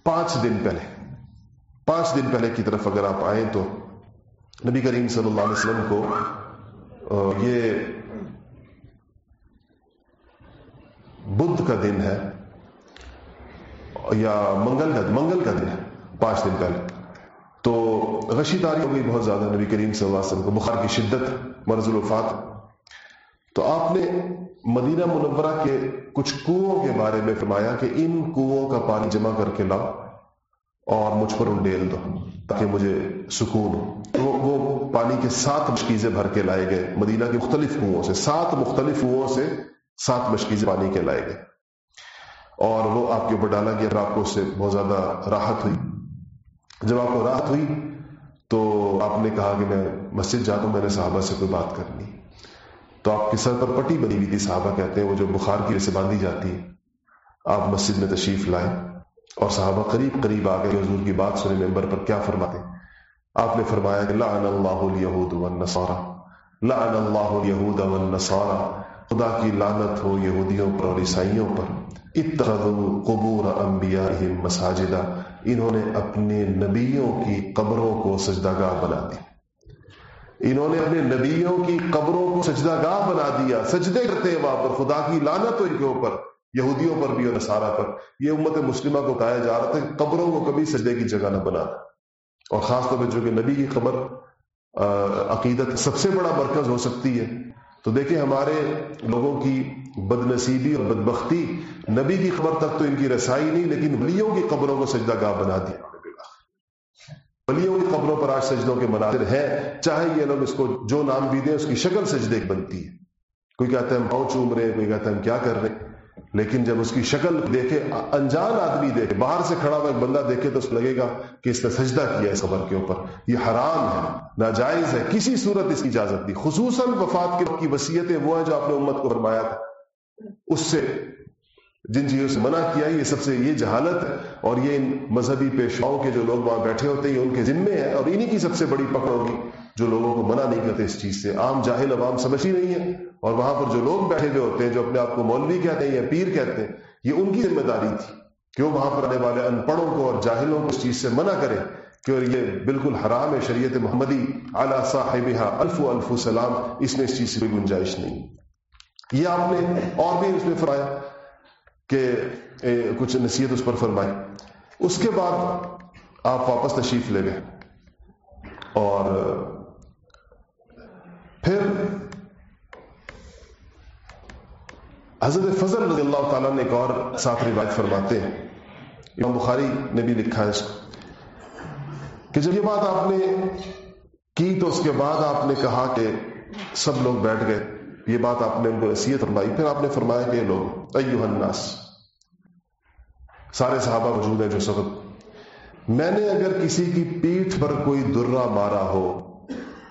پانچ دن پہلے، پانچ دن پہلے کی طرف اگر آپ آئیں تو نبی کریم صلی اللہ علیہ وسلم کو یہ بدھ کا دن ہے۔ یا منگل کا منگل کا دن پانچ دن پہلے۔ تو غشی تاری ہو گئی بہت زیادہ نبی کریم صلی اللہ علیہ وسلم کو بخار کی شدت، مرض الوفات۔ تو آپ نے مدینہ منورہ کے کچھ کنووں کے بارے میں فرمایا کہ ان کنووں کا پانی جمع کر کے لاؤ اور مجھ پر انڈیل دو تاکہ مجھے سکون ہو۔ وہ وہ پانی کے سات مشکیزیں بھر کے لائے گئے۔ مدینہ کے مختلف کنووں سے، سات مختلف کنووں سے سات مشکیزیں پانی کے لائے گئے۔ اور وہ آپ کے اوپر ڈالا گیا اور آپ کو اس سے بہت زیادہ راحت ہوئی۔ جب آپ کو راحت ہوئی تو آپ نے کہا کہ میں مسجد جاتا ہوں، میں نے صحابہ سے کوئی بات کرنی۔ تو آپ کے سر پر پٹی بنی ہوئی تھی، صحابہ کہتے ہیں وہ جو بخار کی وجہ سے باندھی جاتی ہے، آپ مسجد میں تشریف لائیں۔ اور صحابہ قریب قریب آ گئے حضور کی بات سنے ممبر پر کیا فرماتے آپ نے فرمایا کہ لعن اللہ الیہود والنصارى لعن اللہ الیہود والنصارى خدا کی لعنت ہو یہودیوں پر اور عیسائیوں پر۔ اتخذوا قبور انبیاء مساجدہ، انہوں نے اپنے نبیوں کی قبروں کو سجدہ گاہ بنا دی۔ انہوں نے اپنے نبیوں کی قبروں کو سجدہ گاہ بنا دیا۔ سجدے کرتے ہیں وہاں پر، خدا کی لانت ہو ان کے اوپر۔ یہودیوں پر بھی اور نصارہ پر۔ یہ امت مسلمہ کو کہا جا رہا تھا کہ قبروں کو کبھی سجدے کی جگہ نہ بنا۔ اور خاص طور پہ جو کہ نبی کی قبر عقیدت سب سے بڑا مرکز ہو سکتی ہے۔ تو دیکھیں ہمارے لوگوں کی بد نصیبی اور بدبختی۔ نبی کی قبر تک تو ان کی رسائی نہیں، لیکن ولیوں کی قبروں کو سجدہ گاہ بنا دیا۔ ولیوں کی قبروں پر آج سجدوں کے مناظر ہیں۔ چاہے یہ لوگ اس کو جو نام بھی دیں، اس کی شکل سجدے بنتی ہے۔ کوئی کہتا ہے ہم پاؤں چوم رہے ہیں، کوئی کہتا ہے ہم کیا کر رہے ہیں۔ لیکن جب اس کی شکل دیکھے، انجان آدمی دیکھے، باہر سے کھڑا ہوا ایک بندہ دیکھے، تو اس لگے گا کہ اس نے سجدہ کیا اس قبر کے اوپر۔ یہ حرام ہے، ناجائز ہے۔ کسی صورت اس کی اجازت دی خصوصاً وفات کے کی وصیتیں وہ ہیں جو آپ نے امت کو فرمایا تھا۔ اس سے جن چیزوں سے منع کیا، یہ سب سے یہ جہالت ہے اور یہ ان مذہبی پیشواؤں کے جو لوگ وہاں بیٹھے ہوتے ہیں، یہ ان کے ذمے ہیں اور انہی کی سب سے بڑی پکڑ ہوگی جو لوگوں کو منع نہیں کرتے اس چیز سے۔ عام جاہل، عوام سمجھ ہی نہیں ہے۔ اور وہاں پر جو لوگ بیٹھے ہوئے ہوتے ہیں، جو اپنے آپ کو مولوی کہتے ہیں یا پیر کہتے ہیں، یہ ان کی ذمہ داری تھی کہ وہ وہاں پر آنے والے ان پڑھوں کو اور جاہلوں کو اس چیز سے منع کرے کہ یہ بالکل حرام ہے، شریعت محمدی اعلیٰ صاحب الف الف السلام اس میں اس چیز سے کوئی گنجائش نہیں۔ یہ آپ نے اور بھی اس میں فرمایا کہ کچھ نصیحت اس پر فرمائی۔ اس کے بعد آپ واپس تشریف لے گئے۔ اور پھر حضرت فضل رضی اللہ تعالیٰ نے ایک اور ساتھ روایت فرماتے ہیں۔ امام بخاری نے بھی لکھا ہے اس کو۔ کہ جب یہ بات آپ نے کی تو اس کے بعد آپ نے کہا کہ سب لوگ بیٹھ گئے۔ یہ بات آپ نے ان کو حیثیت فرمائی۔ پھر آپ نے فرمایا کہ لوگ ایوہ الناس، سارے صحابہ موجود ہیں جو سبق۔ میں نے اگر کسی کی پیٹھ پر کوئی درہ مارا ہو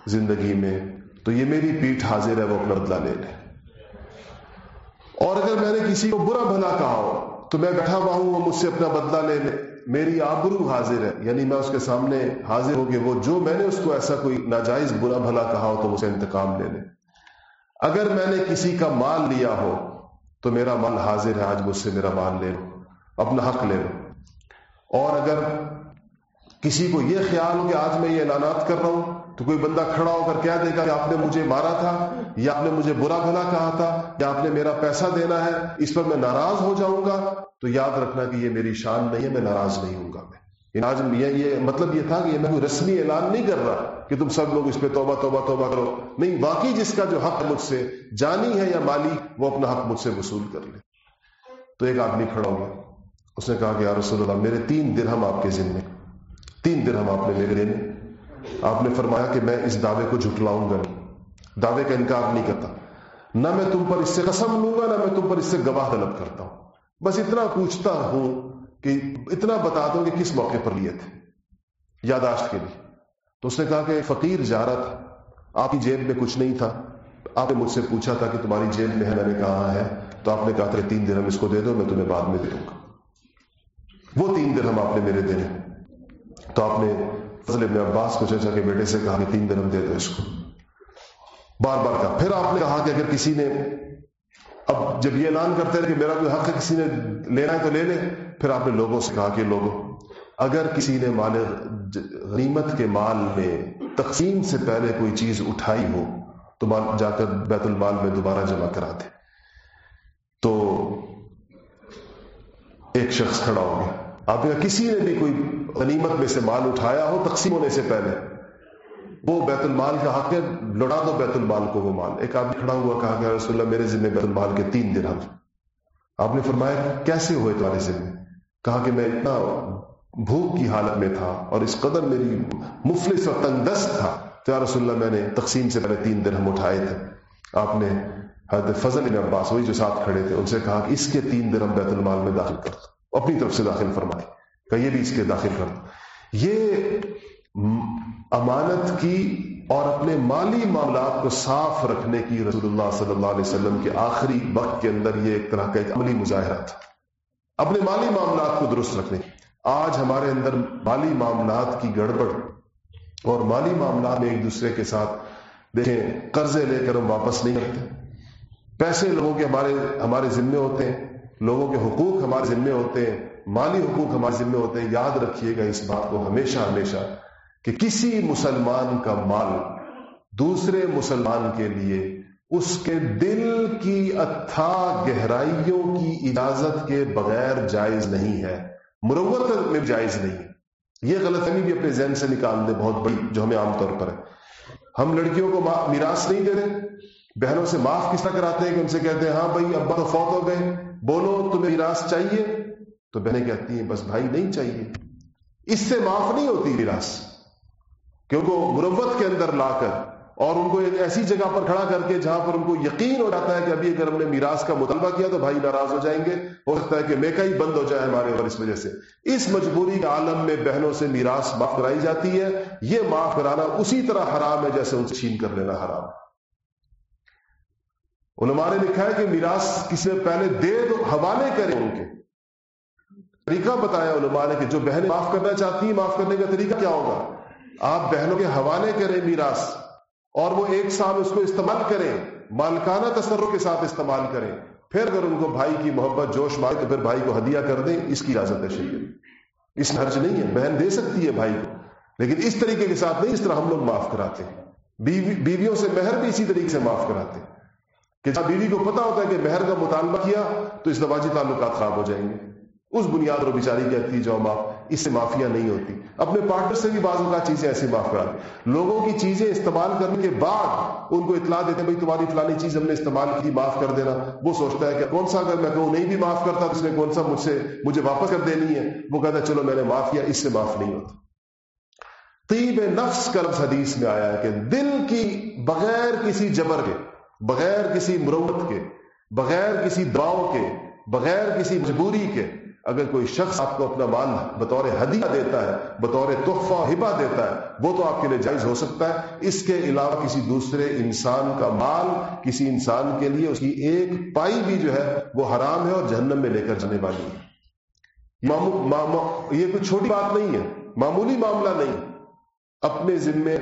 زندگی میں، تو یہ میری پیٹھ حاضر ہے، وہ اپنا بدلہ لے لے۔ اور اگر میں نے کسی کو برا بھلا کہا ہو، تو میں بیٹھا ہوا ہوں، وہ مجھ سے اپنا بدلہ لے لے۔ میری آبرو حاضر ہے یعنی میں اس کے سامنے حاضر ہوں کہ وہ جو میں نے اس کو ایسا کوئی ناجائز برا بھلا کہا ہو، تو مجھے انتقام لے لے۔ اگر میں نے کسی کا مال لیا ہو، تو میرا مال حاضر ہے، آج مجھ سے میرا مال لے لو، اپنا حق لے لو۔ اور اگر کسی کو یہ خیال ہو کہ آج میں یہ اعلانات کر رہا ہوں، تو کوئی بندہ کھڑا ہو کر کیا دے گا کہ آپ نے مجھے مارا تھا، یا آپ نے مجھے برا بھلا کہا تھا، یا آپ نے میرا پیسہ دینا ہے، اس پر میں ناراض ہو جاؤں گا۔ تو یاد رکھنا کہ یہ میری شان نہیں ہے، میں ناراض نہیں ہوں گا۔ میں آج یہ, مطلب یہ تھا کہ یہ میں کوئی رسمی اعلان نہیں کر رہا کہ تم سب لوگ اس پہ توبہ توبہ توبہ کرو۔ نہیں واقعی جس کا جو حق مجھ سے جانی ہے یا مالی وہ اپنا حق مجھ سے وصول کر لے۔ تو ایک آدمی کھڑا ہوا اس نے کہا کہ یا رسول اللہ میرے تین درہم آپ کے ذمے۔ تین درہم آپ نے میرے دینے آپ نے فرمایا کہ میں اس دعوے کو جھٹلاؤں گا۔ دعوے کا انکار نہیں کرتا۔ نہ میں تم پر اس سے قسم لوں گا نہ میں تم پر اس سے گواہ طلب کرتا ہوں۔ بس اتنا پوچھتا ہوں کہ اتنا بتا دو کہ کس موقع پر لیے تھے، یاداشت کے لیے۔ تو اس نے کہا کہ فقیر جا رہا تھا آپ کی جیب میں کچھ نہیں تھا۔ آپ نے مجھ سے پوچھا تھا کہ تمہاری جیب میں ہے میں نے کہا ہے، تو آپ نے کہا تھا تین درہم اس کو دے دو، میں تمہیں بعد میں دے دوں گا۔ وہ تین درہم آپ نے میرے دینے تو آپ نے فضل ابن عباس کو چچا کے بیٹے سے کہا کہ تین درم دے دو اس کو۔ بار بار کہا۔ پھر آپ نے کہا کہ اگر کسی نے، اب جب یہ اعلان کرتے ہیں کہ میرا کوئی حق ہے، کسی نے لینا ہے تو لے لے۔ پھر آپ نے لوگوں سے کہا کہ لوگوں، اگر کسی نے مال غنیمت کے مال میں تقسیم سے پہلے کوئی چیز اٹھائی ہو، تو جا کر بیت المال میں دوبارہ جمع کرا دے تو ایک شخص کھڑا ہو گیا۔ آپ نے کسی نے بھی کوئی غنیمت میں سے مال اٹھایا ہو تقسیم ہونے سے پہلے؟ وہ بیت المال کا حق ہے لڑا دو بیت المال کو وہ مال۔ ایک آدمی کھڑا ہوا کہا کہ رسول اللہ، میرے ذمہ بیت المال کے تین دن ہم۔ آپ نے فرمایا، کیسے ہوئے تمہارے ذمہ؟ کہا کہ میں اتنا بھوک کی حالت میں تھا اور اس قدر میری مفلس اور تندست تھا تو رسول اللہ میں نے تقسیم سے پہلے تین دن ہم اٹھائے تھے۔ آپ نے حضرت فضل ابن عباس وہی جو ساتھ کھڑے تھے ان سے کہا کہ اس کے تین درم بیت المال میں داخل کر دو۔ اپنی طرف سے داخل فرمائے۔ کہ یہ بھی اس کے داخل کر دو۔ یہ امانت کی اور اپنے مالی معاملات کو صاف رکھنے کی رسول اللہ صلی اللہ علیہ وسلم کے آخری وقت کے اندر یہ ایک طرح کا ایک عملی مظاہرہ تھا۔ اپنے مالی معاملات کو درست رکھنے۔ آج ہمارے اندر مالی معاملات کی گڑبڑ اور مالی معاملات میں ایک دوسرے کے ساتھ دیکھیں، قرضے لے کر ہم واپس نہیں کرتے۔ پیسے لوگوں کے ہمارے ہمارے ذمے ہوتے ہیں، لوگوں کے حقوق ہمارے ذمے ہوتے ہیں، مالی حقوق ہمارے ذمے ہوتے ہیں۔ یاد رکھیے گا اس بات کو ہمیشہ ہمیشہ کہ کسی مسلمان کا مال دوسرے مسلمان کے لیے اس کے دل کی اتھا گہرائیوں کی اجازت کے بغیر جائز نہیں ہے۔ مروت میں جائز نہیں یہ غلط فہمی بھی اپنے ذہن سے نکال دیں بہت بڑی جو ہمیں عام طور پر ہے۔ ہم لڑکیوں کو میراث نہیں دے رہے۔ بہنوں سے معاف کس طرح کراتے ہیں کہ ان سے کہتے ہیں ہاں بھائی، ابا تو فوت ہو گئے۔ بولو، تمہیں میراث چاہیے؟ تو بہنیں کہتی ہیں، بس بھائی، نہیں چاہیے۔ اس سے معاف نہیں ہوتی میراث۔ کیونکہ مروت کے اندر لا کر اور ان کو ایک ایسی جگہ پر کھڑا کر کے جہاں پر ان کو یقین ہو جاتا ہے کہ ابھی اگر ہم نے میراث کا مطالبہ کیا تو بھائی ناراض ہو جائیں گے۔ ہو سکتا ہے کہ میکا ہی بند ہو جائے ہمارے اوپر اس وجہ سے۔ اس مجبوری کے عالم میں بہنوں سے میراث معاف کرائی جاتی ہے۔ یہ معاف کرانا اسی طرح حرام ہے جیسے ان سے چھین کر لینا حرام۔ علماء نے لکھا ہے کہ میراث کسی پہلے دے دو حوالے کرے ان کے۔ طریقہ بتایا علماء نے کہ جو بہنیں معاف کرنا چاہتی ہیں معاف کرنے کا طریقہ کیا ہوگا؟ آپ بہنوں کے حوالے کریں میراث۔ اور وہ ایک سال اس کو استعمال کریں، مالکانہ تصرف کے ساتھ استعمال کریں، پھر اگر ان کو بھائی کی محبت، جوش مارے تو پھر بھائی کو ہدیہ کر دیں، اس کی اجازت ہے شریعت اس میں حرج نہیں ہے، بہن دے سکتی ہے بھائی کو۔ لیکن اس طریقے کے ساتھ نہیں، اس طرح ہم لوگ معاف کراتے ہیں۔ بیویوں سے مہر بھی اسی طریقے سے معاف کراتے ہیں۔ کہ جب بیوی کو پتا ہوتا ہے کہ مہر کا مطالبہ کیا، تو اس دواجی تعلقات خراب ہو جائیں گے۔ اس بنیاد پر بیچاری کہتی جاؤ معاف۔ اس سے معافیاں نہیں ہوتی۔ اپنے پارٹنر سے بھی بعض اوقات چیزیں ایسی معاف کرا لوگوں کی چیزیں استعمال کرنے کے بعد ان کو اطلاع دیتے ہیں، بھائی، تمہاری فلانی چیز ہم نے استعمال کی، معاف کر دینا۔ وہ سوچتا ہے کہ کون سا اگر میں کہوں نہیں بھی معاف کرتا تو اس نے کون سا مجھ سے، مجھے واپس کر دینی ہے۔ وہ کہتا ہے، چلو، میں نے معاف کیا، اس سے معاف نہیں ہوتا۔ طیب نفس کا لفظ حدیث میں آیا ہے کہ دل کی بغیر کسی جبر کے، بغیر کسی مروت کے، بغیر کسی دعاؤں کے، بغیر کسی مجبوری کے اگر کوئی شخص آپ کو اپنا مال بطور ہدیہ دیتا ہے، بطور تحفہ ہبا دیتا ہے، وہ تو آپ کے لیے جائز ہو سکتا ہے۔ اس کے علاوہ کسی دوسرے انسان کا مال، کسی انسان کے لیے اس کی ایک پائی بھی جو ہے، وہ حرام ہے اور جہنم میں لے کر جانے والی ہے۔ یہ کوئی چھوٹی بات نہیں ہے۔ معمولی معاملہ نہیں۔ اپنے ذمے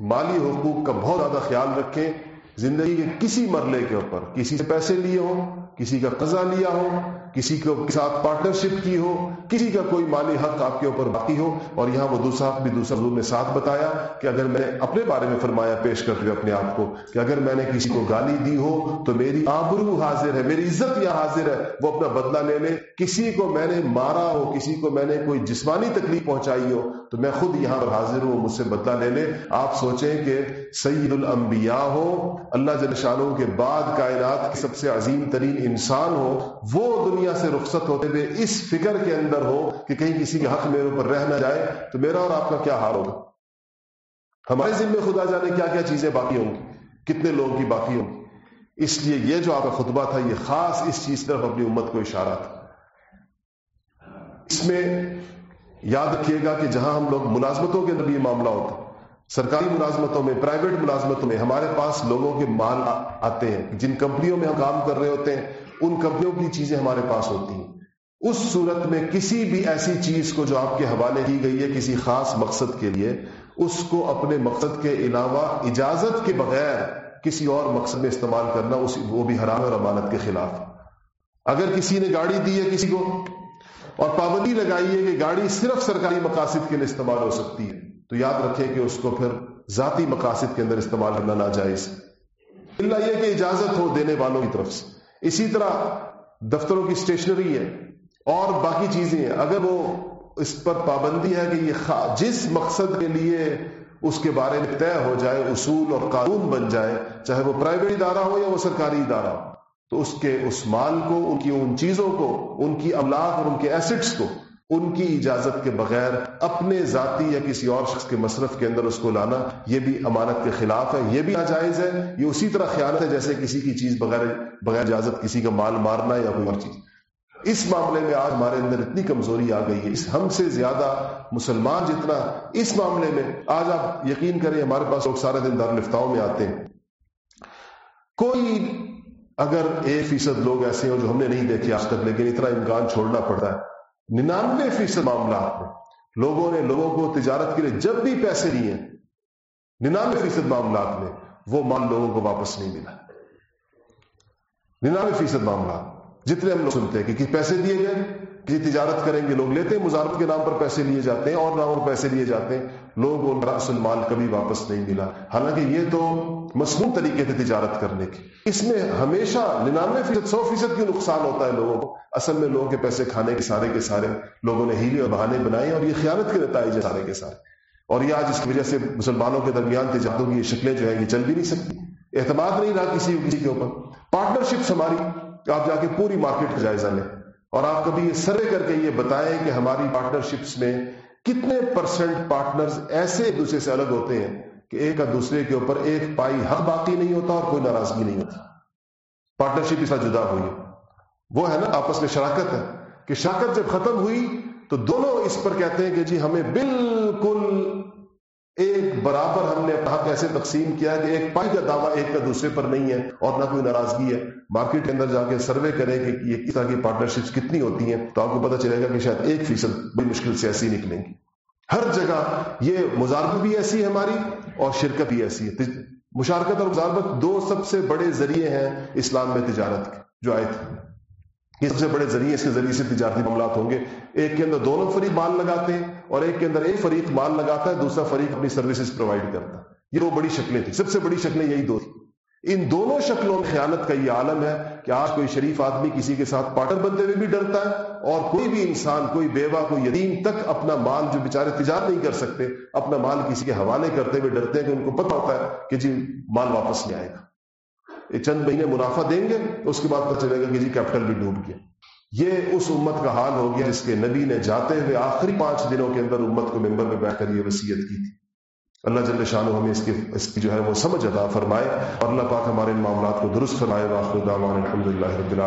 مالی حقوق کا بہت زیادہ خیال رکھیں۔ زندگی کے کسی مرلے کے اوپر، کسی سے پیسے لیے ہوں کسی کا قضا لیا ہو، کسی کے ساتھ پارٹنرشپ کی ہو، کسی کا کوئی مالی حق آپ کے اوپر باقی ہو۔ اور یہاں وہ دوسرا بھی دوسرا حضور نے ساتھ بتایا کہ اگر میں اپنے بارے میں فرمایا پیش کرتے ہوئے اپنے آپ کو کہ اگر میں نے کسی کو گالی دی ہو تو میری آبرو حاضر ہے، میری عزت یہاں حاضر ہے، وہ اپنا بدلہ لے لے۔ کسی کو میں نے مارا ہو، کسی کو میں نے کوئی جسمانی تکلیف پہنچائی ہو تو میں خود یہاں پر حاضر ہوں، مجھ سے بدلہ لے لے آپ سوچیں کہ سید الانبیاء ہو، اللہ جل شانوں کے بعد کائنات کی سب سے عظیم ترین انسان ہو، وہ دنیا سے رخصت ہوتے ہوئے اس فکر کے اندر ہو کہ کہیں کسی کے حق میرے اوپر رہ نہ جائے، تو میرا اور آپ کا کیا حال ہوگا؟ ہمارے ذمے خدا جانے کیا کیا چیزیں باقی ہوں گی؟ کتنے لوگوں کی باقی ہوں گی؟ اس لیے یہ جو آپ کا خطبہ تھا، یہ خاص اس چیز طرف اپنی امت کو اشارہ تھا۔ اس میں یاد رکھیے گا کہ جہاں ہم لوگ ملازمتوں کے اندر یہ معاملہ ہوتا سرکاری ملازمتوں میں، پرائیویٹ ملازمتوں میں ہمارے پاس لوگوں کے مال آتے ہیں۔ جن کمپنیوں میں ہم کام کر رہے ہوتے ہیں، ان کمپنیوں کی چیزیں ہمارے پاس ہوتی ہیں۔ اس صورت میں کسی بھی ایسی چیز کو جو آپ کے حوالے کی گئی ہے کسی خاص مقصد کے لیے، اس کو اپنے مقصد کے علاوہ اجازت کے بغیر کسی اور مقصد میں استعمال کرنا، اس وہ بھی حرام اور امانت کے خلاف۔ اگر کسی نے گاڑی دی ہے کسی کو اور پابندی لگائی ہے کہ گاڑی صرف سرکاری مقاصد کے لیے استعمال ہو سکتی ہے۔ تو یاد رکھیں کہ اس کو پھر ذاتی مقاصد کے اندر استعمال کرنا ناجائز اللہ یہ کہ اجازت ہو دینے والوں کی طرف سے۔ اسی طرح دفتروں کی اسٹیشنری ہے اور باقی چیزیں ہیں۔ اگر وہ اس پر پابندی ہے کہ یہ جس مقصد کے لیے اس کے بارے میں طے ہو جائے، اصول اور قانون بن جائے، چاہے وہ پرائیویٹ ادارہ ہو یا وہ سرکاری ادارہ ہو۔ تو اس کے اس مال کو، ان کی ان چیزوں کو، ان کی املاک اور ان کے ایسٹس کو، ان کی اجازت کے بغیر اپنے ذاتی یا کسی اور شخص کے مصرف کے اندر اس کو لانا، یہ بھی امانت کے خلاف ہے، یہ بھی ناجائز ہے، یہ اسی طرح خیانت ہے جیسے کسی کی چیز بغیر بغیر اجازت کسی کا مال مارنا یا کوئی اور چیز۔ اس معاملے میں آج ہمارے اندر اتنی کمزوری آ گئی ہے، اس ہم سے زیادہ مسلمان جتنا اس معاملے میں۔ آج آپ یقین کریں، ہمارے پاس لوگ سارے دن دارالفتاؤں میں آتے ہیں۔ کوئی اگر ایک فیصد لوگ ایسے ہوں جو ہم نے نہیں دیکھے آج تک، لیکن اتنا امکان چھوڑنا پڑتا ہے۔ ننانوے فیصد معاملات میں لوگوں نے لوگوں کو تجارت کے لیے جب بھی پیسے لیے ننانوے فیصد معاملات میں وہ مال لوگوں کو واپس نہیں ملا۔ ننانوے فیصد معاملات۔ جتنے ہم لوگ سنتے ہیں کہ پیسے دیے گئے کسی تجارت کریں گے، لوگ لیتے ہیں، مزارت کے نام پر پیسے لیے جاتے ہیں اور نام پر پیسے لیے جاتے ہیں۔ لوگ راس المال کبھی واپس نہیں ملا۔ حالانکہ یہ تو مصنوع طریقے تھے تجارت کرنے کے۔ اس میں ہمیشہ ننانوے فیصد، سو فیصد کی نقصان ہوتا ہے لوگوں کو؟ اصل میں لوگوں کے پیسے کھانے کے سارے کے سارے لوگوں نے ہیلی اور بہانے بنائے اور یہ خیالت کے نتائج سارے کے سارے۔ اور یہ آج اس کی وجہ سے مسلمانوں کے درمیان تجارتوں کی یہ شکلیں جو ہیں، یہ چل بھی نہیں سکتی۔ اعتماد نہیں رہا کسی کسی کے اوپر۔ پارٹنرشپس ہماری آپ جا کے پوری مارکیٹ کا جائزہ لیں۔ اور آپ کبھی یہ سروے کر کے یہ بتائیں کہ ہماری پارٹنرشپس میں کتنے پرسنٹ پارٹنرز ایسے ایک دوسرے سے الگ ہوتے ہیں کہ ایک اور دوسرے کے اوپر ایک پائی حق باقی نہیں ہوتا اور کوئی ناراضگی نہیں ہوتی۔ پارٹنرشپ اس طرح جدا ہوئی وہ ہے نا، آپس میں شراکت ہے۔ کہ شراکت جب ختم ہوئی تو دونوں اس پر کہتے ہیں کہ جی ہمیں بالکل ایک برابر ہم نے حق ایسے تقسیم کیا کہ ایک پائی کا دعویٰ ایک کا دوسرے پر نہیں ہے اور نہ کوئی ناراضگی ہے۔ مارکیٹ کے اندر جا کے سروے کریں کہ یہ کس طرح کی پارٹنرشپس کتنی ہوتی ہیں تو آپ کو پتا چلے گا کہ شاید ایک فیصد بڑی مشکل سے ایسی نکلیں گی۔ ہر جگہ یہ مزاربت بھی ایسی ہے ہماری اور شرکت بھی ایسی ہے۔ مشارکت اور مزاربت دو سب سے بڑے ذریعے ہیں اسلام میں تجارت کے، جو آئے تھے۔ یہ سب سے بڑے ذریعے اس کے ذریعے سے تجارتی معاملات ہوں گے۔ ایک کے اندر دونوں فریق مال لگاتے ہیں۔ اور ایک کے اندر ایک فریق مال لگاتا ہے، دوسرا فریق اپنی سروسز پرووائڈ کرتا ہے۔ یہ دو بڑی شکلیں تھیں۔ سب سے بڑی شکلیں یہی دو تھیں۔ ان دونوں شکلوں میں خیانت کا یہ عالم ہے کہ آج کوئی شریف آدمی کسی کے ساتھ پارٹر بنتے ہوئے بھی ڈرتا ہے اور کوئی بھی انسان، کوئی بیوہ، کوئی یتیم تک اپنا مال جو بیچارے تجارت نہیں کر سکتے، اپنا مال کسی کے حوالے کرتے ہوئے ڈرتے ہیں کہ ان کو پتہ ہوتا ہے کہ جی مال واپس نہیں آئے گا۔ یہ چند مہینے منافع دیں گے اس کے بعد پتہ چلے گا کہ جی کیپٹل بھی ڈوب گیا۔ یہ اس امت کا حال ہو گیا جس کے نبی نے جاتے ہوئے آخری پانچ دنوں کے اندر امت کو ممبر میں بیٹھ کر یہ وصیت کی تھی۔ اللہ جل شاہ ہمیں اس کی اس کی جو ہے وہ سمجھ ادا فرمائے اور اللہ پاک ہمارے ان معاملات کو درست فرمائے۔ واخر دعوان الحمد للہ رب العالمین۔